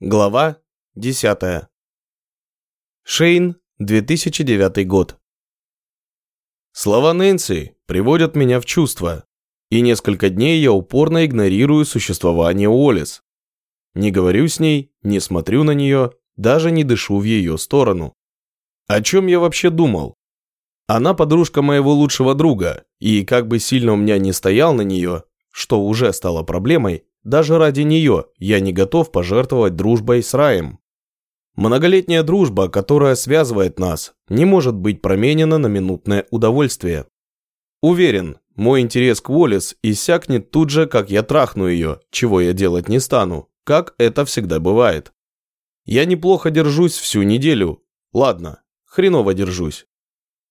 Глава 10. Шейн, 2009 год. Слова Нэнси приводят меня в чувство, и несколько дней я упорно игнорирую существование Уоллес. Не говорю с ней, не смотрю на нее, даже не дышу в ее сторону. О чем я вообще думал? Она подружка моего лучшего друга, и как бы сильно у меня не стоял на нее, что уже стало проблемой, даже ради нее я не готов пожертвовать дружбой с Раем. Многолетняя дружба, которая связывает нас, не может быть променена на минутное удовольствие. Уверен, мой интерес к Уоллес иссякнет тут же, как я трахну ее, чего я делать не стану, как это всегда бывает. Я неплохо держусь всю неделю. Ладно, хреново держусь.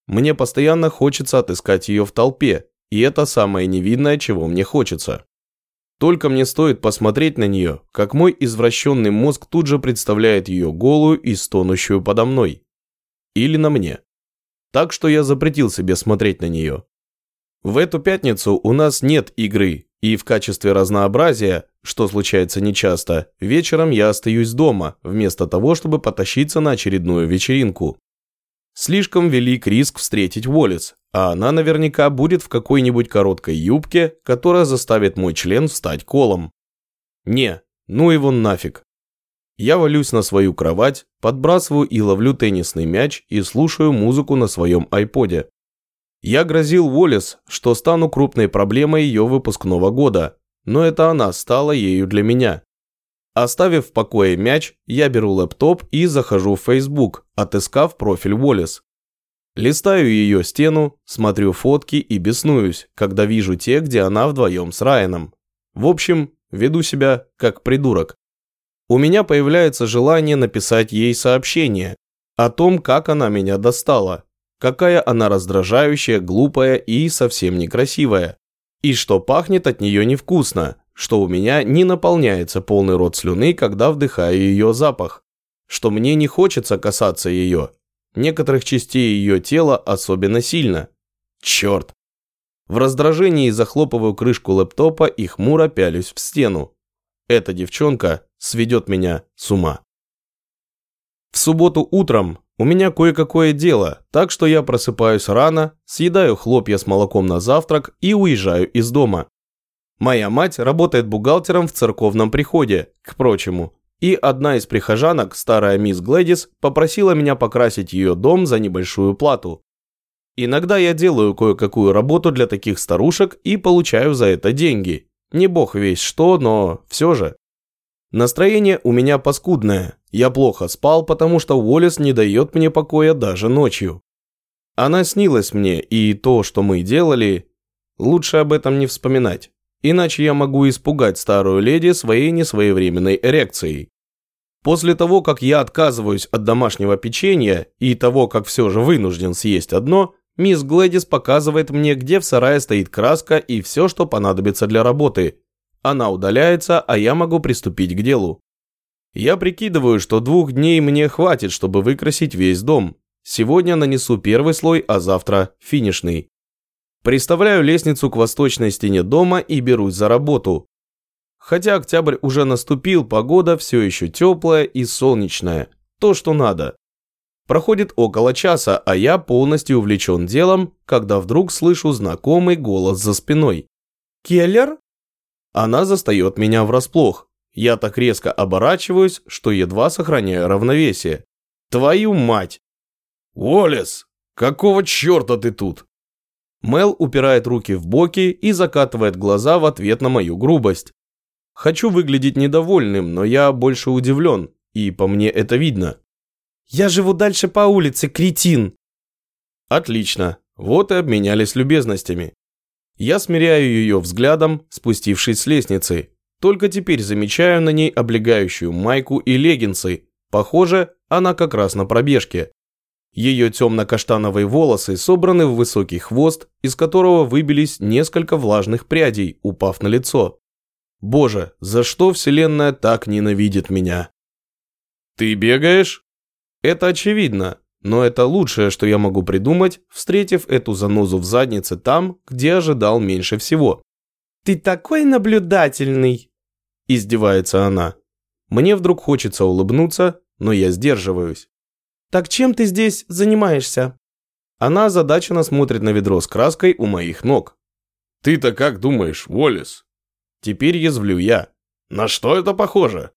Мне постоянно хочется отыскать ее в толпе, и это самое невидное, чего мне хочется. Только мне стоит посмотреть на нее, как мой извращенный мозг тут же представляет ее голую и стонущую подо мной. Или на мне. Так что я запретил себе смотреть на нее. В эту пятницу у нас нет игры, и в качестве разнообразия, что случается нечасто, вечером я остаюсь дома, вместо того, чтобы потащиться на очередную вечеринку. Слишком велик риск встретить Уоллес, а она наверняка будет в какой-нибудь короткой юбке, которая заставит мой член встать колом. Не, ну его нафиг. Я валюсь на свою кровать, подбрасываю и ловлю теннисный мяч и слушаю музыку на своем айподе. Я грозил Уоллес, что стану крупной проблемой ее выпускного года, но это она стала ею для меня. Оставив в покое мяч, я беру лэптоп и захожу в Facebook, отыскав профиль Уоллес. Листаю ее стену, смотрю фотки и беснуюсь, когда вижу те, где она вдвоем с Райаном. В общем, веду себя как придурок. У меня появляется желание написать ей сообщение о том, как она меня достала, какая она раздражающая, глупая и совсем некрасивая, и что пахнет от нее невкусно, что у меня не наполняется полный рот слюны, когда вдыхаю ее запах, что мне не хочется касаться ее, некоторых частей ее тела особенно сильно. Черт! В раздражении захлопываю крышку лэптопа и хмуро пялюсь в стену. Эта девчонка сведет меня с ума. В субботу утром у меня кое-какое дело, так что я просыпаюсь рано, съедаю хлопья с молоком на завтрак и уезжаю из дома. Моя мать работает бухгалтером в церковном приходе, к прочему, и одна из прихожанок, старая мисс Глэдис, попросила меня покрасить ее дом за небольшую плату. Иногда я делаю кое-какую работу для таких старушек и получаю за это деньги. Не бог весь что, но все же. Настроение у меня паскудное. Я плохо спал, потому что Уоллес не дает мне покоя даже ночью. Она снилась мне, и то, что мы делали, лучше об этом не вспоминать. Иначе я могу испугать старую леди своей несвоевременной эрекцией. После того, как я отказываюсь от домашнего печенья и того, как все же вынужден съесть одно, мисс Глэдис показывает мне, где в сарае стоит краска и все, что понадобится для работы. Она удаляется, а я могу приступить к делу. Я прикидываю, что двух дней мне хватит, чтобы выкрасить весь дом. Сегодня нанесу первый слой, а завтра финишный. Приставляю лестницу к восточной стене дома и берусь за работу. Хотя октябрь уже наступил, погода все еще теплая и солнечная. То, что надо. Проходит около часа, а я полностью увлечен делом, когда вдруг слышу знакомый голос за спиной. «Келлер?» Она застает меня врасплох. Я так резко оборачиваюсь, что едва сохраняю равновесие. «Твою мать!» «Уоллес, какого черта ты тут?» Мел упирает руки в боки и закатывает глаза в ответ на мою грубость. Хочу выглядеть недовольным, но я больше удивлен, и по мне это видно. «Я живу дальше по улице, кретин!» Отлично, вот и обменялись любезностями. Я смиряю ее взглядом, спустившись с лестницы. Только теперь замечаю на ней облегающую майку и леггинсы. Похоже, она как раз на пробежке. Ее темно-каштановые волосы собраны в высокий хвост, из которого выбились несколько влажных прядей, упав на лицо. Боже, за что Вселенная так ненавидит меня? Ты бегаешь? Это очевидно, но это лучшее, что я могу придумать, встретив эту занозу в заднице там, где ожидал меньше всего. Ты такой наблюдательный, издевается она. Мне вдруг хочется улыбнуться, но я сдерживаюсь. «Так чем ты здесь занимаешься?» Она озадаченно смотрит на ведро с краской у моих ног. «Ты-то как думаешь, Уоллес?» Теперь язвлю я. «На что это похоже?»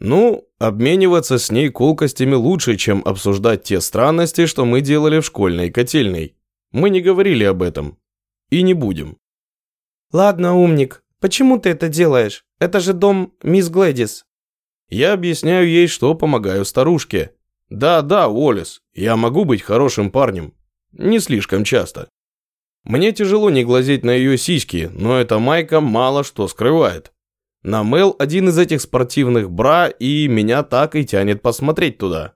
Ну, обмениваться с ней колкостями лучше, чем обсуждать те странности, что мы делали в школьной котельной. Мы не говорили об этом. И не будем. Ладно, умник, почему ты это делаешь? Это же дом мисс Глэдис. Я объясняю ей, что помогаю старушке. Да-да, Уоллес, я могу быть хорошим парнем. Не слишком часто. Мне тяжело не глазеть на ее сиськи, но эта майка мало что скрывает. На Мел один из этих спортивных бра, и меня так и тянет посмотреть туда.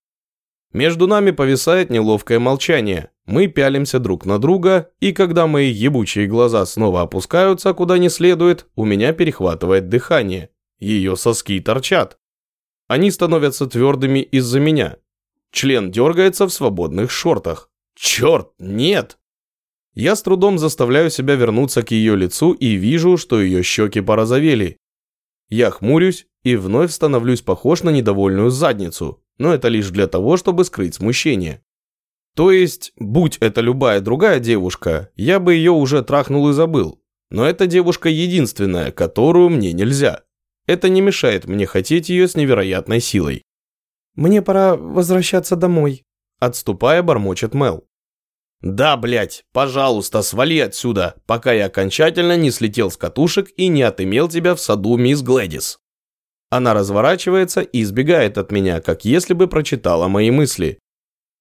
Между нами повисает неловкое молчание. Мы пялимся друг на друга, и когда мои ебучие глаза снова опускаются куда не следует, у меня перехватывает дыхание. Ее соски торчат. Они становятся твердыми из-за меня. Член дергается в свободных шортах. Черт, нет! Я с трудом заставляю себя вернуться к ее лицу и вижу, что ее щеки порозовели. Я хмурюсь и вновь становлюсь похож на недовольную задницу, но это лишь для того, чтобы скрыть смущение. То есть, будь это любая другая девушка, я бы ее уже трахнул и забыл. Но эта девушка единственная, которую мне нельзя. Это не мешает мне хотеть ее с невероятной силой. «Мне пора возвращаться домой», – отступая, бормочет Мел. «Да, блядь, пожалуйста, свали отсюда, пока я окончательно не слетел с катушек и не отымел тебя в саду мисс Глэдис». Она разворачивается и избегает от меня, как если бы прочитала мои мысли.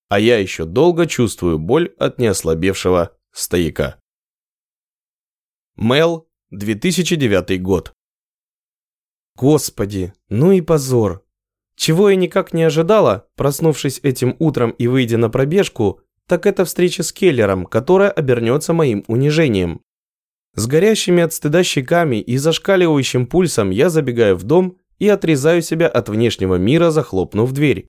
А я еще долго чувствую боль от неослабевшего стояка. Мел, 2009 год. Господи, ну и позор. Чего я никак не ожидала, проснувшись этим утром и выйдя на пробежку, так это встреча с Келлером, которая обернется моим унижением. С горящими от стыда щеками и зашкаливающим пульсом я забегаю в дом и отрезаю себя от внешнего мира, захлопнув дверь.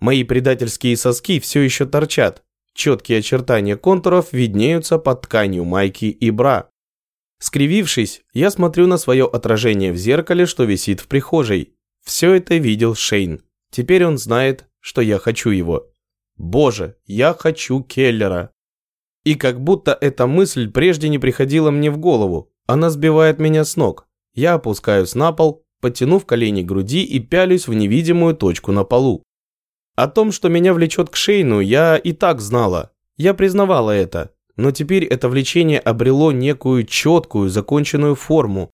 Мои предательские соски все еще торчат, четкие очертания контуров виднеются под тканью майки и бра. Скривившись, я смотрю на свое отражение в зеркале, что висит в прихожей. Все это видел Шейн. Теперь он знает, что я хочу его. Боже, я хочу Келлера. И как будто эта мысль прежде не приходила мне в голову. Она сбивает меня с ног. Я опускаюсь на пол, подтянув колени к груди и пялюсь в невидимую точку на полу. О том, что меня влечет к Шейну, я и так знала. Я признавала это. Но теперь это влечение обрело некую четкую, законченную форму.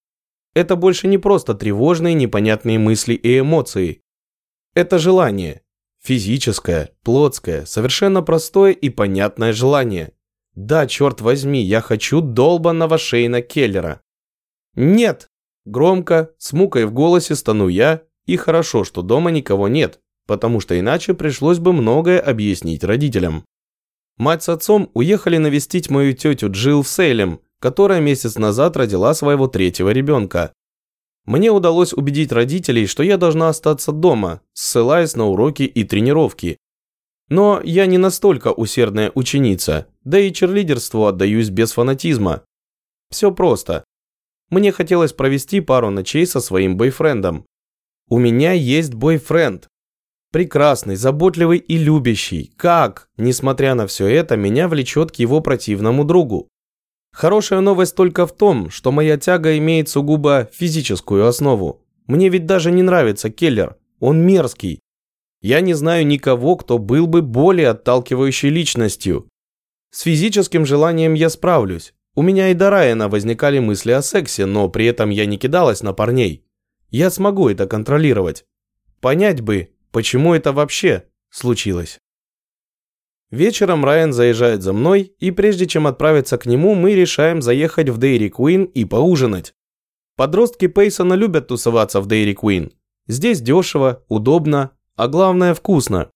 Это больше не просто тревожные, непонятные мысли и эмоции. Это желание, Физическое, плотское, совершенно простое и понятное желание. Да, черт возьми, я хочу долбанного Шейна Келлера. Нет! Громко, с мукой в голосе стану я, и хорошо, что дома никого нет, потому что иначе пришлось бы многое объяснить родителям. Мать с отцом уехали навестить мою тетю Джилл в Сейлем, которая месяц назад родила своего третьего ребенка. Мне удалось убедить родителей, что я должна остаться дома, ссылаясь на уроки и тренировки. Но я не настолько усердная ученица, да и черлидерству отдаюсь без фанатизма. Все просто. Мне хотелось провести пару ночей со своим бойфрендом. У меня есть бойфренд. Прекрасный, заботливый и любящий. Как, несмотря на все это, меня влечет к его противному другу? Хорошая новость только в том, что моя тяга имеет сугубо физическую основу. Мне ведь даже не нравится Келлер, он мерзкий. Я не знаю никого, кто был бы более отталкивающей личностью. С физическим желанием я справлюсь. У меня и до Райана возникали мысли о сексе, но при этом я не кидалась на парней. Я смогу это контролировать. Понять бы, почему это вообще случилось. Вечером Райан заезжает за мной, и прежде чем отправиться к нему, мы решаем заехать в Дейри Куин и поужинать. Подростки Пейсона любят тусоваться в Дейри Куин. Здесь дешево, удобно, а главное вкусно.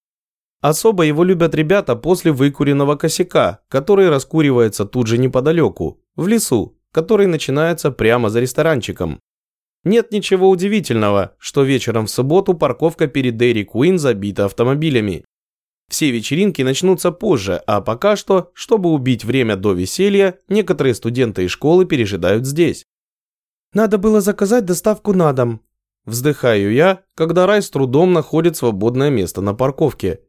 Особо его любят ребята после выкуренного косяка, который раскуривается тут же неподалеку, в лесу, который начинается прямо за ресторанчиком. Нет ничего удивительного, что вечером в субботу парковка перед Дейри Куин забита автомобилями. Все вечеринки начнутся позже, а пока что, чтобы убить время до веселья, некоторые студенты из школы пережидают здесь. Надо было заказать доставку на дом. Вздыхаю я, когда Рай с трудом находит свободное место на парковке.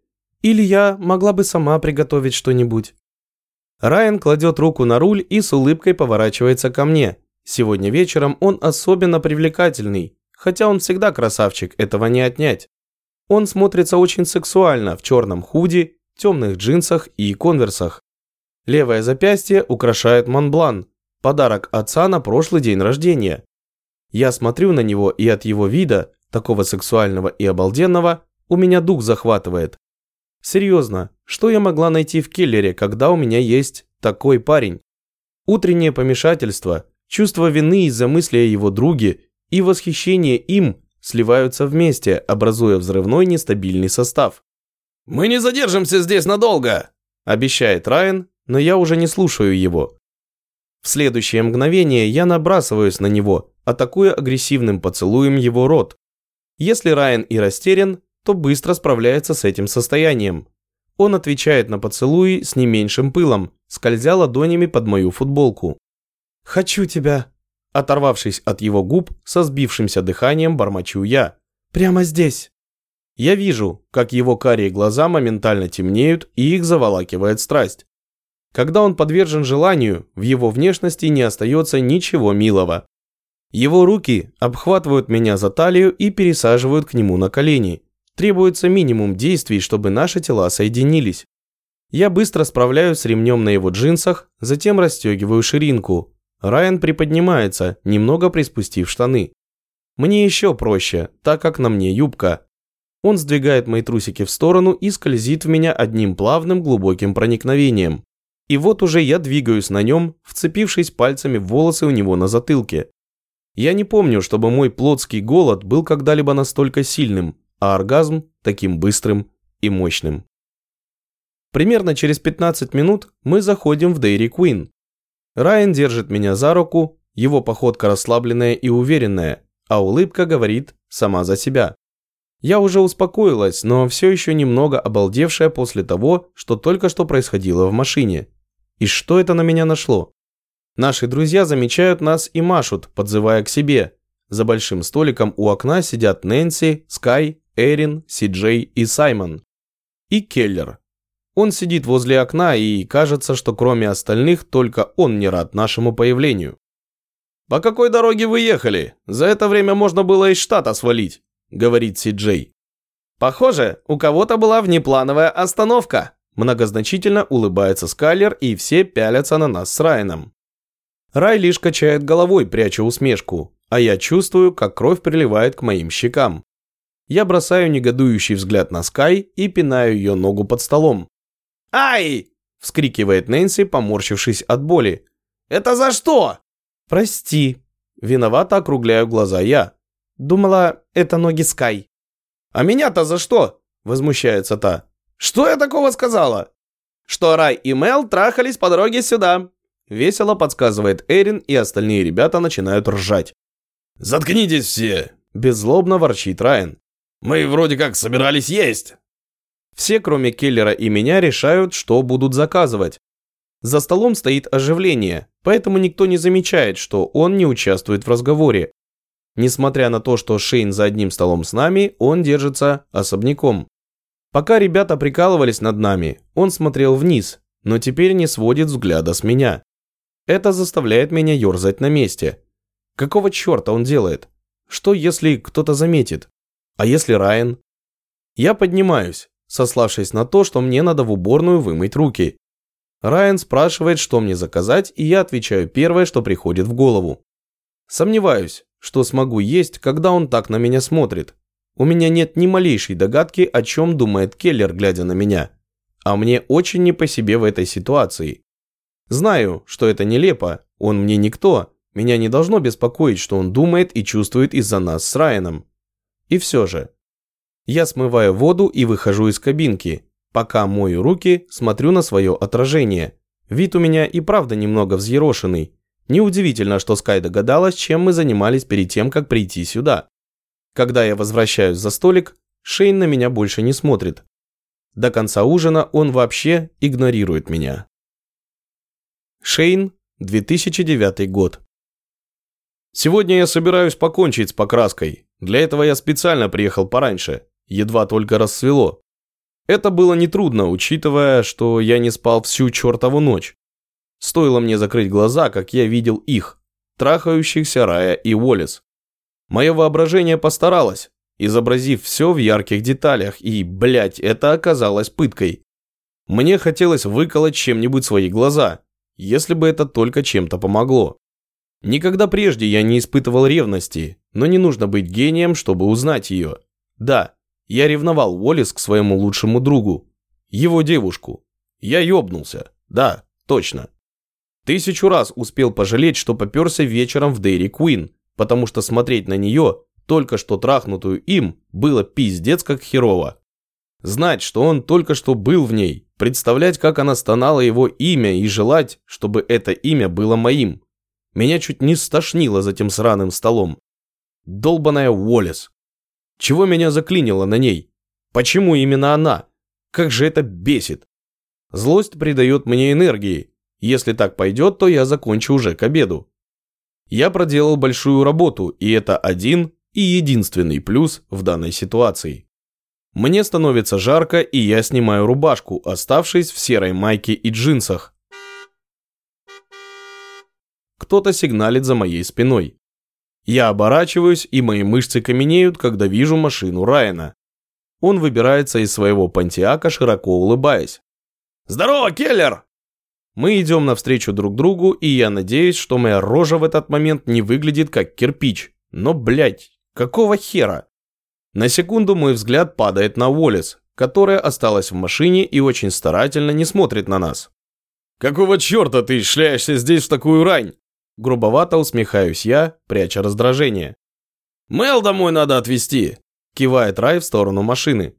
Или я могла бы сама приготовить что-нибудь. Райан кладет руку на руль и с улыбкой поворачивается ко мне. Сегодня вечером он особенно привлекательный, хотя он всегда красавчик, этого не отнять. Он смотрится очень сексуально в черном худи, темных джинсах и конверсах. Левое запястье украшает Монблан, подарок отца на прошлый день рождения. Я смотрю на него, и от его вида, такого сексуального и обалденного, у меня дух захватывает. Серьезно, что я могла найти в киллере, когда у меня есть такой парень? Утреннее помешательство, чувство вины из-за мысли о его друге и восхищение им сливаются вместе, образуя взрывной нестабильный состав. «Мы не задержимся здесь надолго», – обещает Райан, но я уже не слушаю его. В следующее мгновение я набрасываюсь на него, атакуя агрессивным поцелуем его рот. Если Райан и растерян, то быстро справляется с этим состоянием. Он отвечает на поцелуи с не меньшим пылом, скользя ладонями под мою футболку. «Хочу тебя!» Оторвавшись от его губ, со сбившимся дыханием бормочу я. «Прямо здесь!» Я вижу, как его карие глаза моментально темнеют и их заволакивает страсть. Когда он подвержен желанию, в его внешности не остается ничего милого. Его руки обхватывают меня за талию и пересаживают к нему на колени. Требуется минимум действий, чтобы наши тела соединились. Я быстро справляюсь с ремнем на его джинсах, затем расстегиваю ширинку. Райан приподнимается, немного приспустив штаны. Мне еще проще, так как на мне юбка. Он сдвигает мои трусики в сторону и скользит в меня одним плавным глубоким проникновением. И вот уже я двигаюсь на нем, вцепившись пальцами в волосы у него на затылке. Я не помню, чтобы мой плотский голод был когда-либо настолько сильным, а оргазм таким быстрым и мощным. Примерно через 15 минут мы заходим в Dairy Queen. Райан держит меня за руку, его походка расслабленная и уверенная, а улыбка говорит сама за себя. Я уже успокоилась, но все еще немного обалдевшая после того, что только что происходило в машине. И что это на меня нашло? Наши друзья замечают нас и машут, подзывая к себе. За большим столиком у окна сидят Нэнси, Скай Эрин, Си-Джей и Саймон. И Келлер. Он сидит возле окна и кажется, что кроме остальных только он не рад нашему появлению. «По какой дороге вы ехали? За это время можно было из штата свалить», — говорит Си-Джей. «Похоже, у кого-то была внеплановая остановка», многозначительно улыбается Скайлер и все пялятся на нас с Райаном. Рай лишь качает головой, пряча усмешку, а я чувствую, как кровь приливает к моим щекам. Я бросаю негодующий взгляд на Скай и пинаю ее ногу под столом. «Ай!» – вскрикивает Нэнси, поморщившись от боли. «Это за что?» «Прости». Виновато округляю глаза я. Думала, это ноги Скай. «А меня-то за что?» – возмущается та. «Что я такого сказала?» «Что Рай и Мел трахались по дороге сюда», – весело подсказывает Эрин, и остальные ребята начинают ржать. «Заткнитесь все!» – беззлобно ворчит Райан. Мы вроде как собирались есть. Все, кроме Келлера и меня, решают, что будут заказывать. За столом стоит оживление, поэтому никто не замечает, что он не участвует в разговоре. Несмотря на то, что Шейн за одним столом с нами, он держится особняком. Пока ребята прикалывались над нами, он смотрел вниз, но теперь не сводит взгляда с меня. Это заставляет меня ерзать на месте. Какого черта он делает? Что если кто-то заметит? А если Райан? Я поднимаюсь, сославшись на то, что мне надо в уборную вымыть руки. Райан спрашивает, что мне заказать, и я отвечаю первое, что приходит в голову. Сомневаюсь, что смогу есть, когда он так на меня смотрит. У меня нет ни малейшей догадки, о чем думает Келлер, глядя на меня. А мне очень не по себе в этой ситуации. Знаю, что это нелепо, он мне никто. Меня не должно беспокоить, что он думает и чувствует из-за нас с Райаном. И все же. Я смываю воду и выхожу из кабинки. Пока мою руки, смотрю на свое отражение. Вид у меня и правда немного взъерошенный. Неудивительно, что Скай догадалась, чем мы занимались перед тем, как прийти сюда. Когда я возвращаюсь за столик, Шейн на меня больше не смотрит. До конца ужина он вообще игнорирует меня. Шейн, 2009 год. Сегодня я собираюсь покончить с покраской. Для этого я специально приехал пораньше. Едва только рассвело. Это было нетрудно, учитывая, что я не спал всю чертову ночь. Стоило мне закрыть глаза, как я видел их, трахающихся Рая и Уоллес. Мое воображение постаралось, изобразив все в ярких деталях, и, блядь, это оказалось пыткой. Мне хотелось выколоть чем-нибудь свои глаза, если бы это только чем-то помогло. Никогда прежде я не испытывал ревности, но не нужно быть гением, чтобы узнать ее. Да, я ревновал Уоллес к своему лучшему другу, его девушку. Я ёбнулся, да, точно. Тысячу раз успел пожалеть, что поперся вечером в Дейри Куин, потому что смотреть на нее, только что трахнутую им, было пиздец как херово. Знать, что он только что был в ней, представлять, как она стонала его имя и желать, чтобы это имя было моим. Меня чуть не стошнило за тем сраным столом. Долбаная Уоллес. Чего меня заклинило на ней? Почему именно она? Как же это бесит. Злость придает мне энергии, если так пойдет, то я закончу уже к обеду. Я проделал большую работу, и это один и единственный плюс в данной ситуации. Мне становится жарко, и я снимаю рубашку, оставшись в серой майке и джинсах. Кто-то сигналит за моей спиной. Я оборачиваюсь, и мои мышцы каменеют, когда вижу машину Райана. Он выбирается из своего пантиака, широко улыбаясь. «Здорово, Келлер!» Мы идем навстречу друг другу, и я надеюсь, что моя рожа в этот момент не выглядит как кирпич. Но, блядь, какого хера? На секунду мой взгляд падает на Уоллес, которая осталась в машине и очень старательно не смотрит на нас. «Какого черта ты шляешься здесь в такую рань?» Грубовато усмехаюсь я, пряча раздражение. «Мел домой надо отвезти!» Кивает Рай в сторону машины.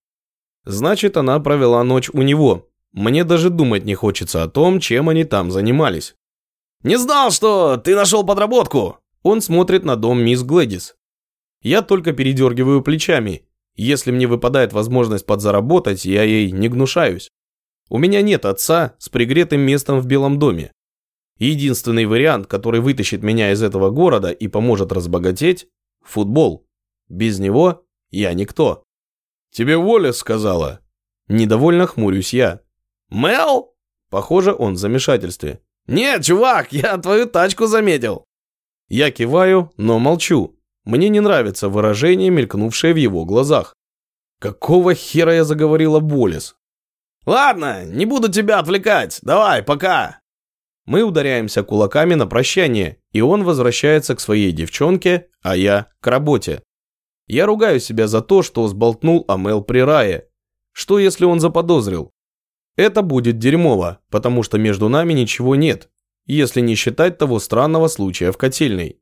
Значит, она провела ночь у него, мне даже думать не хочется о том, чем они там занимались. «Не знал, что ты нашел подработку!» Он смотрит на дом мисс Глэдис. Я только передергиваю плечами. Если мне выпадает возможность подзаработать, я ей не гнушаюсь. У меня нет отца с пригретым местом в Белом доме. Единственный вариант, который вытащит меня из этого города и поможет разбогатеть – футбол. Без него я никто. «Тебе воля сказала?» Недовольно хмурюсь я. «Мел?» Похоже, он в замешательстве. «Нет, чувак, я твою тачку заметил!» Я киваю, но молчу. Мне не нравится выражение, мелькнувшее в его глазах. Какого хера я заговорила Болис? «Ладно, не буду тебя отвлекать. Давай, пока!» Мы ударяемся кулаками на прощание, и он возвращается к своей девчонке, а я к работе. Я ругаю себя за то, что сболтнул о Мел при рае. Что если он заподозрил? Это будет дерьмово, потому что между нами ничего нет, если не считать того странного случая в котельной.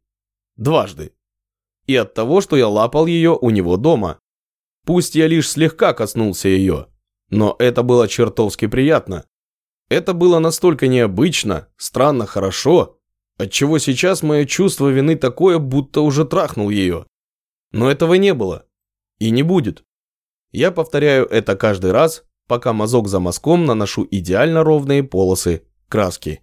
Дважды. И от того, что я лапал ее у него дома. Пусть я лишь слегка коснулся ее, но это было чертовски приятно. Это было настолько необычно, странно хорошо, отчего сейчас мое чувство вины такое, будто уже трахнул ее. Но этого не было. И не будет. Я повторяю это каждый раз, пока мазок за мазком наношу идеально ровные полосы краски.